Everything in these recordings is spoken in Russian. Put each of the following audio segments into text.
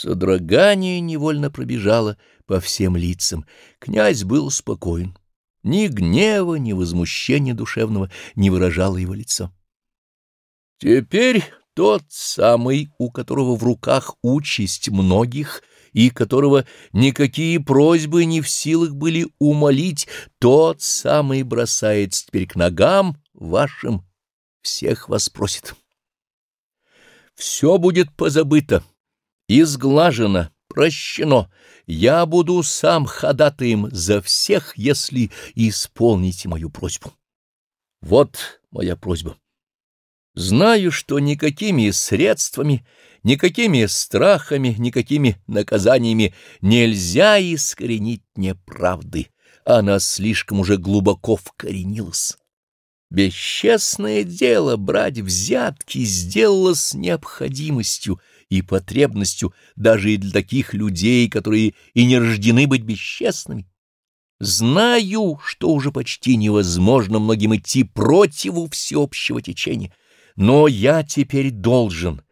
Содрогание невольно пробежало по всем лицам. Князь был спокоен. Ни гнева, ни возмущения душевного не выражало его лицо. Теперь тот самый, у которого в руках участь многих, и которого никакие просьбы не в силах были умолить, тот самый бросается теперь к ногам вашим, всех вас просит. Все будет позабыто изглажено, прощено. Я буду сам ходатаем за всех, если исполните мою просьбу. Вот моя просьба. Знаю, что никакими средствами, никакими страхами, никакими наказаниями нельзя искоренить неправды. Она слишком уже глубоко вкоренилась. Бесчестное дело брать взятки сделалось необходимостью — и потребностью даже и для таких людей, которые и не рождены быть бесчестными. Знаю, что уже почти невозможно многим идти противу всеобщего течения, но я теперь должен,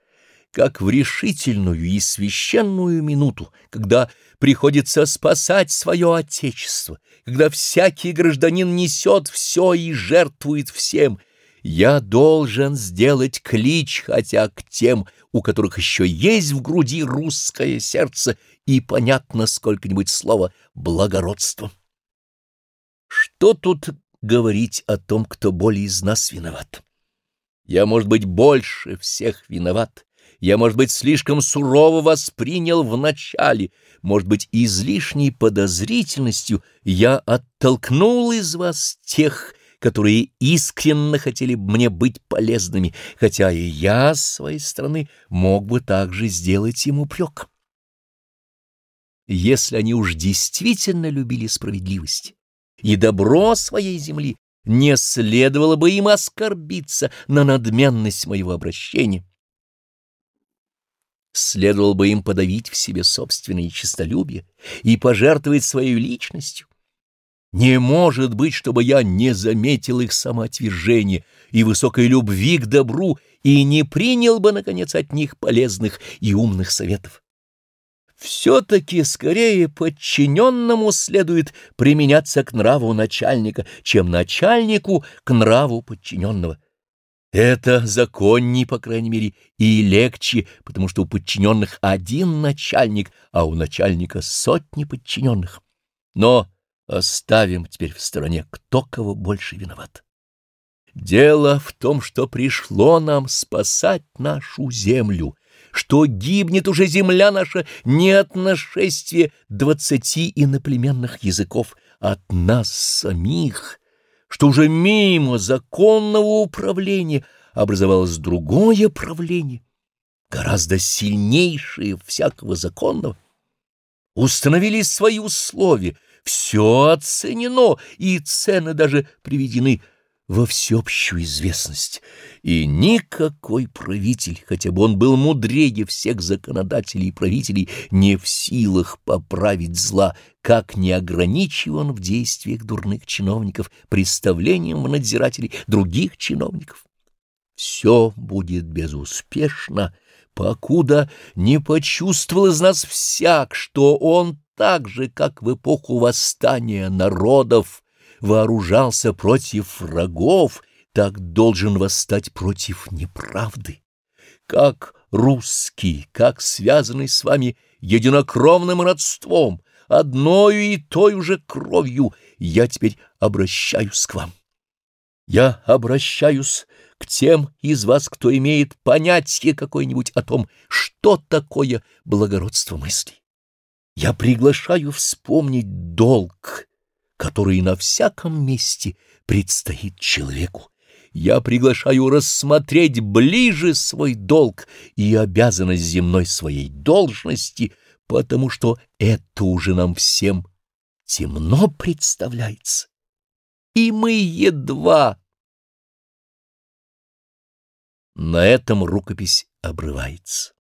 как в решительную и священную минуту, когда приходится спасать свое Отечество, когда всякий гражданин несет все и жертвует всем, я должен сделать клич хотя к тем, у которых еще есть в груди русское сердце и понятно сколько-нибудь слова «благородство». Что тут говорить о том, кто более из нас виноват? Я, может быть, больше всех виноват. Я, может быть, слишком сурово воспринял вначале, может быть, излишней подозрительностью я оттолкнул из вас тех, которые искренне хотели мне быть полезными, хотя и я, с своей стороны, мог бы также сделать им упрек. Если они уж действительно любили справедливость и добро своей земли, не следовало бы им оскорбиться на надменность моего обращения. Следовало бы им подавить в себе собственное честолюбие и пожертвовать своей личностью. Не может быть, чтобы я не заметил их самоотвержения и высокой любви к добру и не принял бы, наконец, от них полезных и умных советов. Все-таки скорее подчиненному следует применяться к нраву начальника, чем начальнику к нраву подчиненного. Это законней, по крайней мере, и легче, потому что у подчиненных один начальник, а у начальника сотни подчиненных. Но Оставим теперь в стороне, кто кого больше виноват. Дело в том, что пришло нам спасать нашу землю, что гибнет уже земля наша не от нашествия двадцати иноплеменных языков, а от нас самих, что уже мимо законного управления образовалось другое правление, гораздо сильнейшее всякого законного. Установились свои условия, все оценено, и цены даже приведены во всеобщую известность. И никакой правитель, хотя бы он был мудрее всех законодателей и правителей, не в силах поправить зла, как не ограничив он в действиях дурных чиновников представлением в надзирателей других чиновников. Все будет безуспешно, покуда не почувствовал из нас всяк, что он так же, как в эпоху восстания народов вооружался против врагов, так должен восстать против неправды. Как русский, как связанный с вами единокровным родством, одною и той же кровью, я теперь обращаюсь к вам. Я обращаюсь к тем из вас, кто имеет понятие какое-нибудь о том, что такое благородство мыслей. Я приглашаю вспомнить долг, который на всяком месте предстоит человеку. Я приглашаю рассмотреть ближе свой долг и обязанность земной своей должности, потому что это уже нам всем темно представляется. И мы едва... На этом рукопись обрывается.